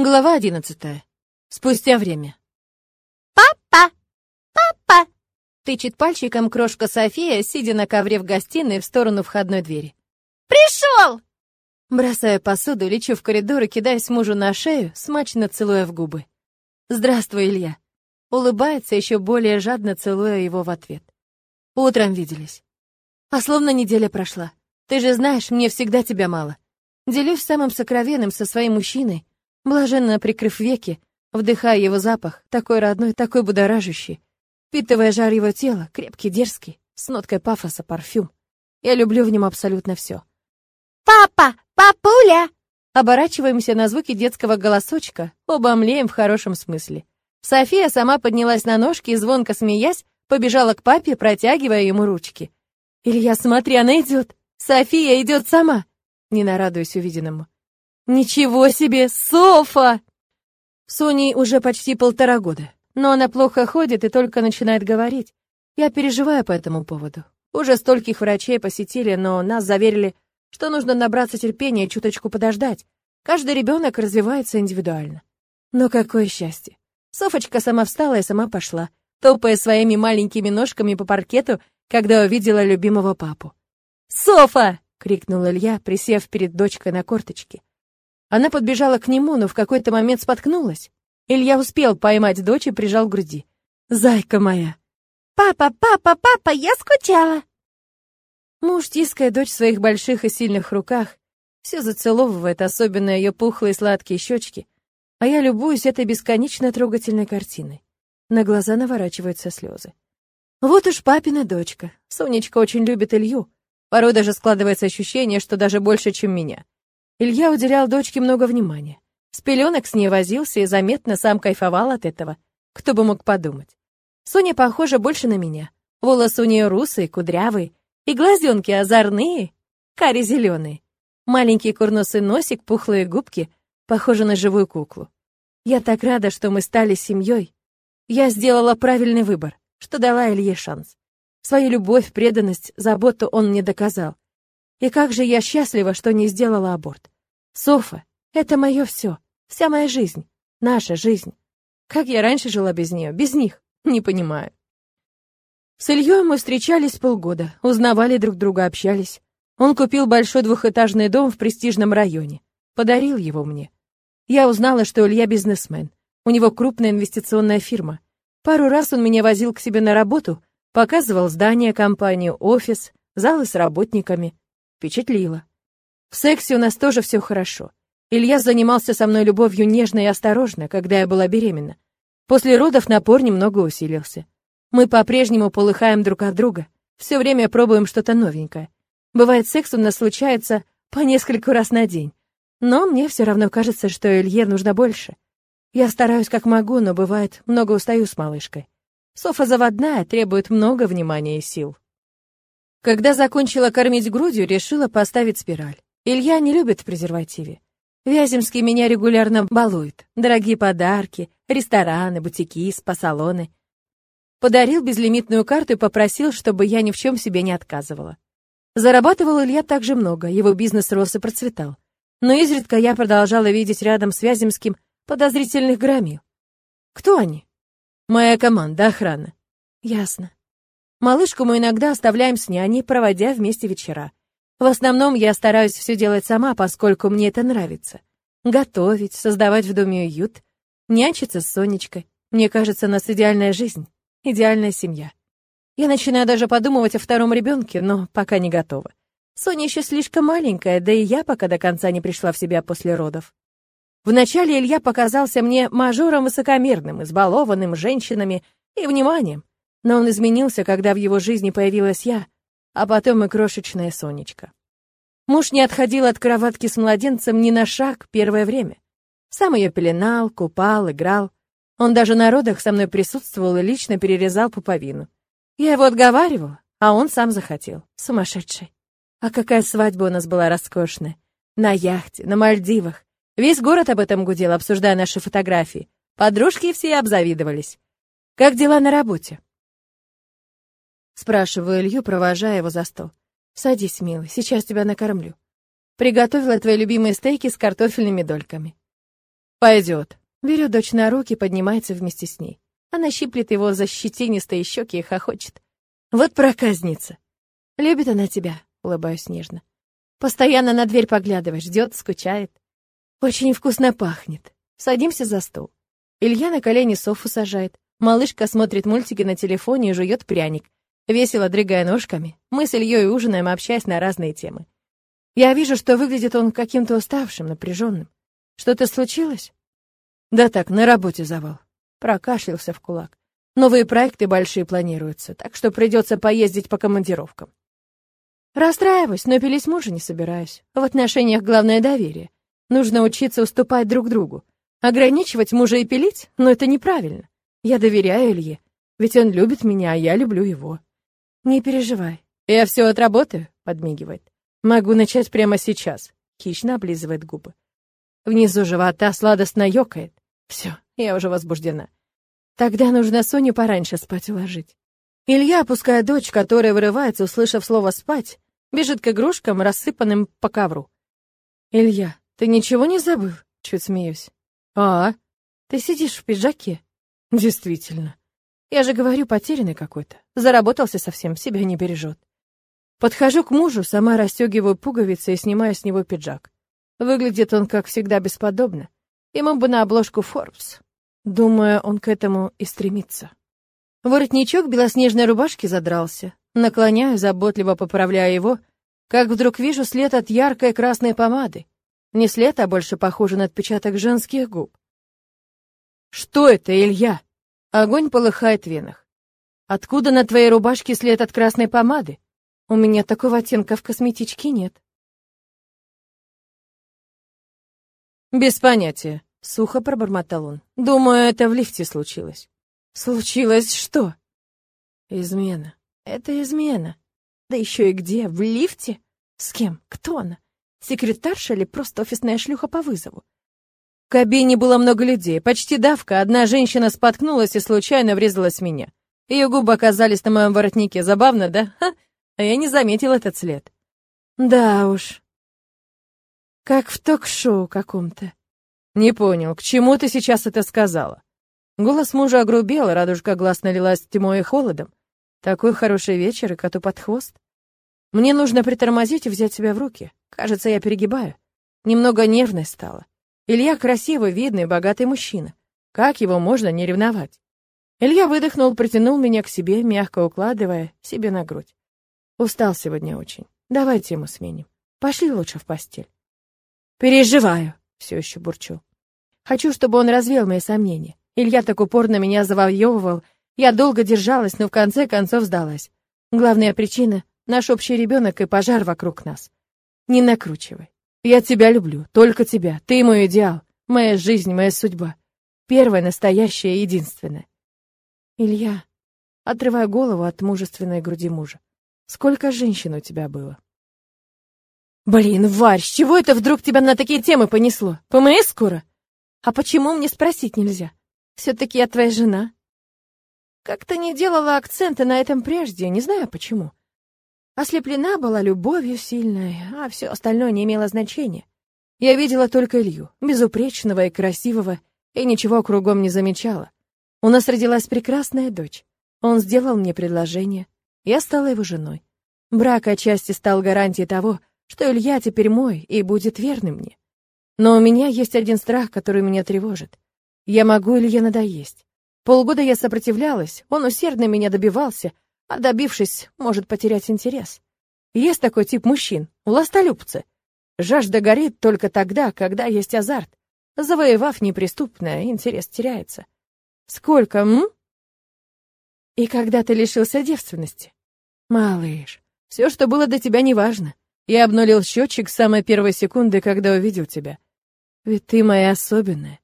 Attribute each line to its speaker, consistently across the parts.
Speaker 1: Глава одиннадцатая. Спустя время.
Speaker 2: «Папа! Папа!»
Speaker 1: Тычет пальчиком крошка София, сидя на ковре в гостиной в сторону входной двери.
Speaker 2: «Пришел!»
Speaker 1: Бросая посуду, лечу в коридор и кидаюсь мужу на шею, смачно целуя в губы. «Здравствуй, Илья!» Улыбается, еще более жадно целуя его в ответ. Утром виделись. А словно неделя прошла. Ты же знаешь, мне всегда тебя мало. Делюсь самым сокровенным со своим мужчиной, блаженно прикрыв веки, вдыхая его запах, такой родной, такой будоражащий, впитывая жар его тела, крепкий, дерзкий, с ноткой пафоса, парфюм. Я люблю в нем абсолютно все.
Speaker 2: «Папа! Папуля!»
Speaker 1: Оборачиваемся на звуки детского голосочка, оба млеем в хорошем смысле. София сама поднялась на ножки и, звонко смеясь, побежала к папе, протягивая ему ручки. «Илья, смотри, она идет! София идет сама!» Не нарадуюсь увиденному. Ничего себе, Софа! Соне уже почти полтора года, но она плохо ходит и только начинает говорить. Я переживаю по этому поводу. Уже стольких врачей посетили, но нас заверили, что нужно набраться терпения и чуточку подождать. Каждый ребенок развивается индивидуально. Но какое счастье! Софочка сама встала и сама пошла, топая своими маленькими ножками по паркету, когда увидела любимого папу. «Софа!» — крикнул Илья, присев перед дочкой на корточки. Она подбежала к нему, но в какой-то момент споткнулась. Илья успел поймать дочь и прижал к груди. «Зайка моя!»
Speaker 2: «Папа, папа, папа, я скучала!»
Speaker 1: Муж, тиская дочь в своих больших и сильных руках, все зацеловывает, особенно ее пухлые сладкие щечки, а я любуюсь этой бесконечно трогательной картиной. На глаза наворачиваются слезы. Вот уж папина дочка. Сонечка очень любит Илью. Порой даже складывается ощущение, что даже больше, чем меня. Илья уделял дочке много внимания. С пеленок с ней возился и заметно сам кайфовал от этого. Кто бы мог подумать. Соня похожа больше на меня. Волосы у нее русые, кудрявые, и глазенки озорные, кари-зеленые. Маленький курносый носик, пухлые губки, похожи на живую куклу. Я так рада, что мы стали семьей. Я сделала правильный выбор, что дала Илье шанс. Свою любовь, преданность, заботу он мне доказал. И как же я счастлива, что не сделала аборт. Софа, это мое все, вся моя жизнь, наша жизнь. Как я раньше жила без нее, без них, не понимаю. С Ильей мы встречались полгода, узнавали друг друга, общались. Он купил большой двухэтажный дом в престижном районе, подарил его мне. Я узнала, что Илья бизнесмен, у него крупная инвестиционная фирма. Пару раз он меня возил к себе на работу, показывал здание, компанию, офис, залы с работниками. Впечатлило. В сексе у нас тоже все хорошо. Илья занимался со мной любовью нежно и осторожно, когда я была беременна. После родов напор немного усилился. Мы по-прежнему полыхаем друг от друга, все время пробуем что-то новенькое. Бывает, секс у нас случается по нескольку раз на день. Но мне все равно кажется, что Илье нужно больше. Я стараюсь как могу, но бывает, много устаю с малышкой. Софа заводная, требует много внимания и сил. Когда закончила кормить грудью, решила поставить спираль. Илья не любит в презервативе. Вяземский меня регулярно балует. Дорогие подарки, рестораны, бутики, спа-салоны. Подарил безлимитную карту и попросил, чтобы я ни в чем себе не отказывала. Зарабатывал Илья также много, его бизнес рос и процветал. Но изредка я продолжала видеть рядом с Вяземским подозрительных громил. Кто они? Моя команда, охрана. Ясно. Малышку мы иногда оставляем с няней, проводя вместе вечера. В основном я стараюсь все делать сама, поскольку мне это нравится. Готовить, создавать в доме уют, нянчиться с Сонечкой. Мне кажется, у нас идеальная жизнь, идеальная семья. Я начинаю даже подумывать о втором ребенке, но пока не готова. Соня еще слишком маленькая, да и я пока до конца не пришла в себя после родов. Вначале Илья показался мне мажором высокомерным, избалованным женщинами и вниманием. Но он изменился, когда в его жизни появилась я, а потом и крошечная Сонечка. Муж не отходил от кроватки с младенцем ни на шаг первое время. Сам ее пеленал, купал, играл. Он даже на родах со мной присутствовал и лично перерезал пуповину. Я его отговаривал, а он сам захотел. Сумасшедший. А какая свадьба у нас была роскошная. На яхте, на Мальдивах. Весь город об этом гудел, обсуждая наши фотографии. Подружки все обзавидовались. Как дела на работе? Спрашиваю Илью, провожая его за стол. «Садись, милый, сейчас тебя накормлю. Приготовила твои любимые стейки с картофельными дольками». Пойдет. Берет дочь на руки, поднимается вместе с ней. Она щиплет его за щетинистые щеки и хохочет. Вот проказница. Любит она тебя, улыбаюсь нежно. Постоянно на дверь поглядываешь, ждет, скучает. Очень вкусно пахнет. Садимся за стол. Илья на колени Софу сажает. Малышка смотрит мультики на телефоне и жует пряник, весело дрыгая ножками. Мы с Ильей ужинаем, общаясь на разные темы. Я вижу, что выглядит он каким-то уставшим, напряженным. Что-то случилось? Да так, на работе завал. Прокашлялся в кулак. Новые проекты большие планируются, так что придется поездить по командировкам. Расстраиваюсь, но пилить мужа не собираюсь. В отношениях главное доверие. Нужно учиться уступать друг другу. Ограничивать мужа и пилить? Но это неправильно. Я доверяю Илье, ведь он любит меня, а я люблю его. Не переживай, я все отработаю, подмигивает. Могу начать прямо сейчас. Хищно облизывает губы. Внизу живота сладостно ёкает. Все, я уже возбуждена. Тогда нужно Соню пораньше спать уложить. Илья, опуская дочь, которая вырывается, услышав слово «спать», бежит к игрушкам, рассыпанным по ковру. «Илья, ты ничего не забыл?» — чуть смеюсь. «А, ты сидишь в пиджаке?» «Действительно. Я же говорю, потерянный какой-то. Заработался совсем, себя не бережет. Подхожу к мужу, сама расстегиваю пуговицы и снимаю с него пиджак. Выглядит он, как всегда, бесподобно. Ему бы на обложку Forbes. Думаю, он к этому и стремится. Воротничок белоснежной рубашки задрался. Наклоняю, заботливо поправляя его, как вдруг вижу след от яркой красной помады. Не след, а больше похоже на отпечаток женских губ. Что это, Илья? Огонь полыхает в венах. Откуда на твоей рубашке след от красной помады? У меня такого оттенка в косметичке нет. Без понятия. Сухо пробормотал он. Думаю, это в лифте случилось. Случилось что? Измена. Это измена. Да еще и где? В лифте? С кем? Кто она? Секретарша или просто офисная шлюха по вызову? В кабине было много людей, почти давка. Одна женщина споткнулась и случайно врезалась в меня. Ее губы оказались на моем воротнике. Забавно, да? Ха! А я не заметил этот след. Да уж. Как в ток-шоу каком-то. «Не понял, к чему ты сейчас это сказала?» Голос мужа огрубел, радужка глаз налилась тьмой и холодом. Такой хороший вечер и коту под хвост. Мне нужно притормозить и взять себя в руки. Кажется, я перегибаю. Немного нервной стала. Илья красивый, видный, богатый мужчина. Как его можно не ревновать? Илья выдохнул, притянул меня к себе, мягко укладывая себе на грудь. Устал сегодня очень. Давай тему сменим. Пошли лучше в постель. Переживаю, все еще бурчу. Хочу, чтобы он развеял мои сомнения. Илья так упорно меня завоевывал. Я долго держалась, но в конце концов сдалась. Главная причина — наш общий ребенок и пожар вокруг нас. Не накручивай. Я тебя люблю, только тебя. Ты мой идеал, моя жизнь, моя судьба. Первая, настоящая единственная. Илья, отрывая голову от мужественной груди мужа. Сколько женщин у тебя было? Блин, Варь, с чего это вдруг тебя на такие темы понесло? ПМС скоро? А почему мне спросить нельзя? Все-таки я твоя жена. Как-то не делала акцента на этом прежде, не знаю почему. Ослеплена была любовью сильной, а все остальное не имело значения. Я видела только Илью, безупречного и красивого, и ничего кругом не замечала. У нас родилась прекрасная дочь. Он сделал мне предложение. Я стала его женой. Брак отчасти стал гарантией того, что Илья теперь мой и будет верным мне. Но у меня есть один страх, который меня тревожит. Я могу Илье надоесть. Полгода я сопротивлялась, он усердно меня добивался, а добившись, может потерять интерес. Есть такой тип мужчин, властолюбцы. Жажда горит только тогда, когда есть азарт. Завоевав неприступное, интерес теряется. Сколько, м? И когда ты лишился девственности? Малыш, все, что было до тебя, неважно. Я обнулил счетчик с самой первой секунды, когда увидел тебя. Ведь ты моя особенная.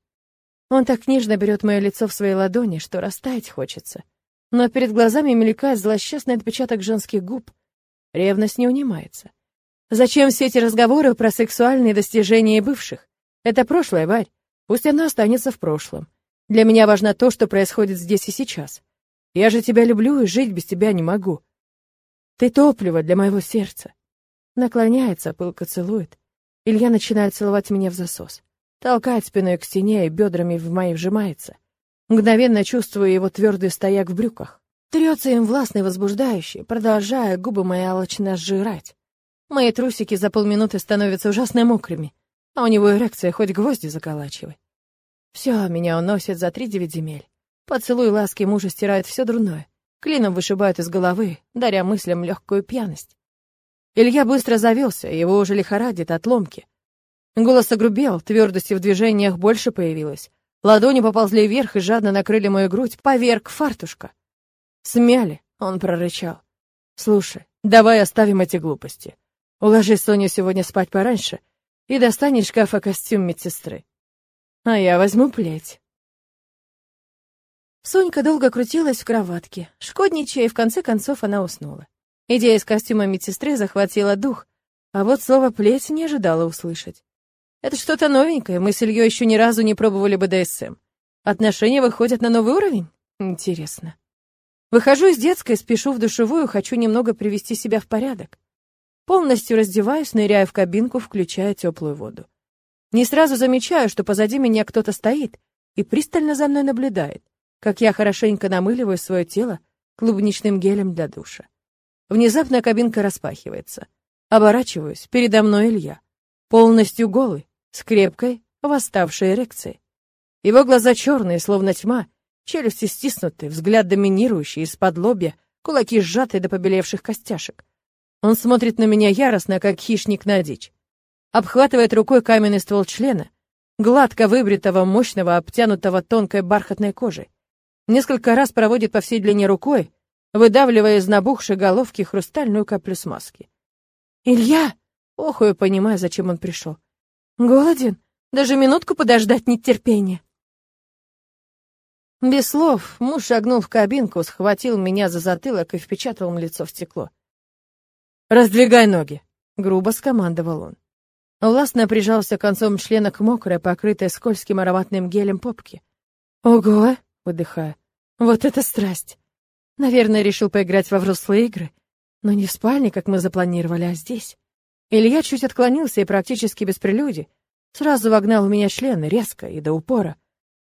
Speaker 1: Он так нежно берет мое лицо в свои ладони, что растаять хочется. Но перед глазами мелькает злосчастный отпечаток женских губ. Ревность не унимается. Зачем все эти разговоры про сексуальные достижения бывших? Это прошлое, Варь. Пусть оно останется в прошлом. Для меня важно то, что происходит здесь и сейчас. Я же тебя люблю и жить без тебя не могу. Ты топливо для моего сердца. Наклоняется, пылко целует. Илья начинает целовать меня в засос. толкает спиной к стене и бедрами в мои вжимается. Мгновенно чувствую его твердый стояк в брюках. Трется им властно и возбуждающе, продолжая губы мои алчно сжирать. Мои трусики за полминуты становятся ужасно мокрыми, а у него эрекция хоть гвозди заколачивай. Все, меня уносит за три девять земель. Поцелуй ласки мужа стирает все дурное. Клином вышибают из головы, даря мыслям легкую пьяность. Илья быстро завелся, его уже лихорадит от ломки. Голос огрубел, твердости в движениях больше появилось. Ладони поползли вверх и жадно накрыли мою грудь поверх фартушка. Смяли, он прорычал. «Слушай, давай оставим эти глупости. Уложи Соню сегодня спать пораньше и достань из шкафа костюм медсестры. А я возьму плеть». Сонька долго крутилась в кроватке, шкодничая, и в конце концов она уснула. Идея с костюма медсестры захватила дух, а вот слово «плеть» не ожидала услышать. Это что-то новенькое, мы с Ильей еще ни разу не пробовали БДСМ. Отношения выходят на новый уровень? Интересно. Выхожу из детской, спешу в душевую, хочу немного привести себя в порядок. Полностью раздеваюсь, ныряю в кабинку, включая теплую воду. Не сразу замечаю, что позади меня кто-то стоит и пристально за мной наблюдает, как я хорошенько намыливаю свое тело клубничным гелем для душа. Внезапно кабинка распахивается. Оборачиваюсь, передо мной Илья. Полностью голый, с крепкой, восставшей эрекцией. Его глаза черные, словно тьма, Челюсти стиснуты, взгляд доминирующий, из-под лобья, кулаки сжаты до побелевших костяшек. Он смотрит на меня яростно, как хищник на дичь. Обхватывает рукой каменный ствол члена, гладко выбритого, мощного, обтянутого тонкой бархатной кожей. Несколько раз проводит по всей длине рукой, выдавливая из набухшей головки хрустальную каплю смазки. «Илья!» — охую, понимая, зачем он пришел. «Голоден? Даже минутку подождать нет терпения». Без слов муж шагнул в кабинку, схватил меня за затылок и впечатал им лицо в стекло. «Раздвигай ноги!» — грубо скомандовал он. Властно прижался концом члена к мокрой, покрытой скользким ароматным гелем попке. «Ого!» — выдыхая. «Вот это страсть!» Наверное, решил поиграть во взрослые игры. Но не в спальне, как мы запланировали, а здесь. Илья чуть отклонился и практически без прелюдий сразу вогнал в меня член резко и до упора.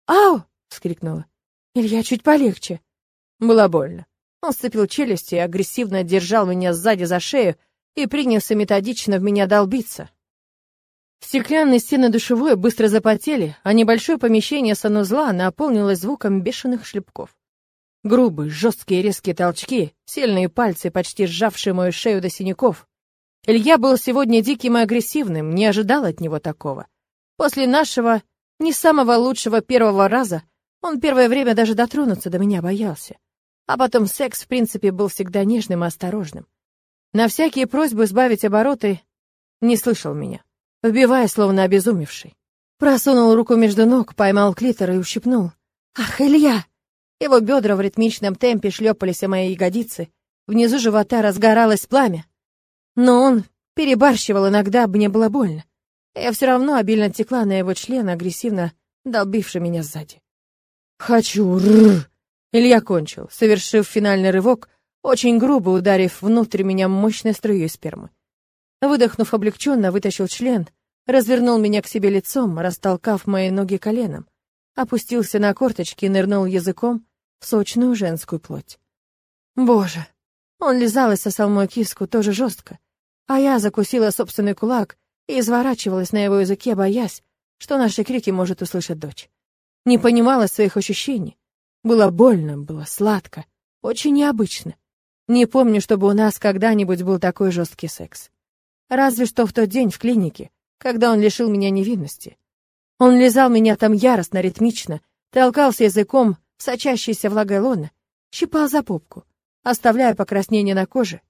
Speaker 1: «Ау!» — вскрикнула. Илья, чуть полегче. Было больно. Он сцепил челюсти и агрессивно держал меня сзади за шею и принялся методично в меня долбиться. Стеклянные стены душевой быстро запотели, а небольшое помещение санузла наполнилось звуком бешеных шлепков. Грубые, жесткие, резкие толчки, сильные пальцы, почти сжавшие мою шею до синяков. Илья был сегодня диким и агрессивным, не ожидал от него такого. После нашего, не самого лучшего первого раза, он первое время даже дотронуться до меня боялся. А потом секс, в принципе, был всегда нежным и осторожным. На всякие просьбы сбавить обороты не слышал меня, вбивая, словно обезумевший. Просунул руку между ног, поймал клитор и ущипнул. «Ах, Илья!» Его бедра в ритмичном темпе шлепались о мои ягодицы. Внизу живота разгоралось пламя. Но он перебарщивал иногда, мне было больно. Я все равно обильно текла на его член, агрессивно долбивший меня сзади. «Хочу!» рррр. Илья кончил, совершив финальный рывок, очень грубо ударив внутрь меня мощной струей спермы. Выдохнув облегченно, вытащил член, развернул меня к себе лицом, растолкав мои ноги коленом, опустился на корточки и нырнул языком в сочную женскую плоть. Боже! Он лизал и сосал мою киску тоже жестко, а я закусила собственный кулак и изворачивалась на его языке, боясь, что наши крики может услышать дочь не понимала своих ощущений. Было больно, было сладко, очень необычно. Не помню, чтобы у нас когда-нибудь был такой жесткий секс. Разве что в тот день в клинике, когда он лишил меня невинности. Он лизал меня там яростно, ритмично, толкался языком в сочащейся влагой лона, щипал за попку, оставляя покраснение на коже.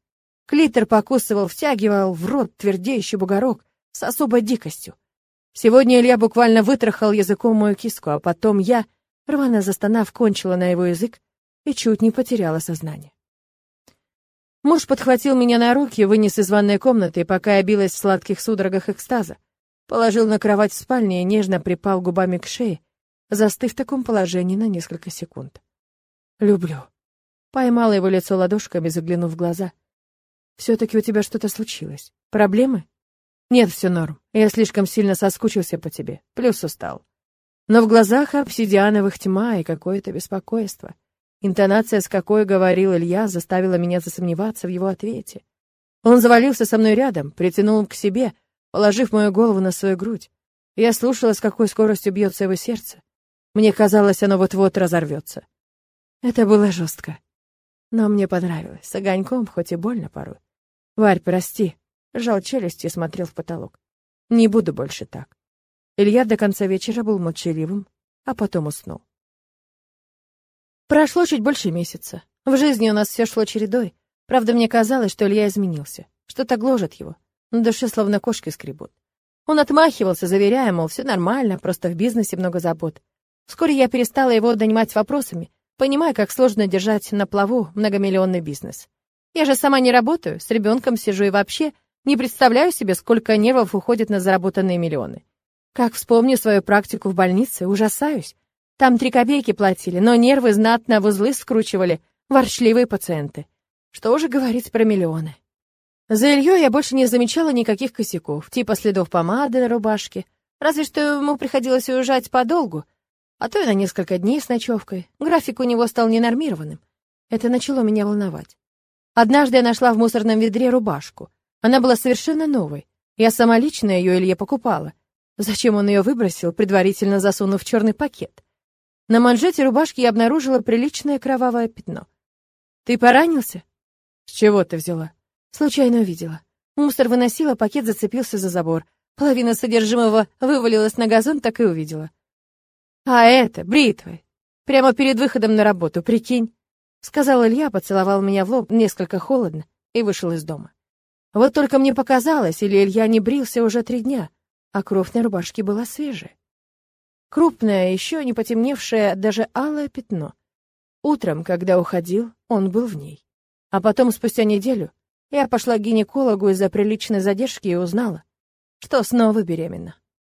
Speaker 1: Клитор покусывал, втягивал в рот твердеющий бугорок с особой дикостью. Сегодня Илья буквально вытрахал языком мою киску, а потом я, рвано застонав, кончила на его язык и чуть не потеряла сознание. Муж подхватил меня на руки, вынес из ванной комнаты, пока я билась в сладких судорогах экстаза. Положил на кровать в спальне и нежно припал губами к шее, застыв в таком положении на несколько секунд. «Люблю». Поймала его лицо ладошками, заглянув в глаза. «Все-таки у тебя что-то случилось. Проблемы?» Нет, все норм. Я слишком сильно соскучился по тебе, плюс устал. Но в глазах обсидиановых тьма и какое-то беспокойство. Интонация, с какой говорил Илья, заставила меня засомневаться в его ответе. Он завалился со мной рядом, притянул к себе, положив мою голову на свою грудь. Я слушала, с какой скоростью бьется его сердце. Мне казалось, оно вот-вот разорвется. Это было жестко. Но мне понравилось, с огоньком, хоть и больно порой. Варь, прости. Жал челюсти и смотрел в потолок. Не буду больше так. Илья до конца вечера был молчаливым, а потом уснул. Прошло чуть больше месяца. В жизни у нас все шло чередой. Правда, мне казалось, что Илья изменился. Что-то гложет его. На душе словно кошки скребут. Он отмахивался, заверяя, мол, все нормально, просто в бизнесе много забот. Вскоре я перестала его донимать вопросами, понимая, как сложно держать на плаву многомиллионный бизнес. Я же сама не работаю, с ребенком сижу и вообще не представляю себе, сколько нервов уходит на заработанные миллионы. Как вспомню свою практику в больнице, ужасаюсь. Там три копейки платили, но нервы знатно в узлы скручивали ворчливые пациенты. Что уже говорить про миллионы. За Ильей я больше не замечала никаких косяков, типа следов помады на рубашке, разве что ему приходилось уезжать подолгу, а то и на несколько дней с ночевкой. График у него стал ненормированным. Это начало меня волновать. Однажды я нашла в мусорном ведре рубашку. Она была совершенно новой. Я сама лично ее Илье покупала. Зачем он ее выбросил, предварительно засунув в черный пакет? На манжете рубашки я обнаружила приличное кровавое пятно. «Ты поранился?» «С чего ты взяла?» «Случайно увидела. Мусор выносила, пакет зацепился за забор. Половина содержимого вывалилась на газон, так и увидела. А это, бритвы. Прямо перед выходом на работу, прикинь. Сказал Илья, поцеловал меня в лоб несколько холодно и вышел из дома. Вот только мне показалось, или Илья не брился уже три дня а кровь на рубашке была свежая. Крупное, еще не потемневшее, даже алое пятно. Утром, когда уходил, он был в ней. А потом, спустя неделю, я пошла к гинекологу из-за приличной задержки и узнала, что снова беременна.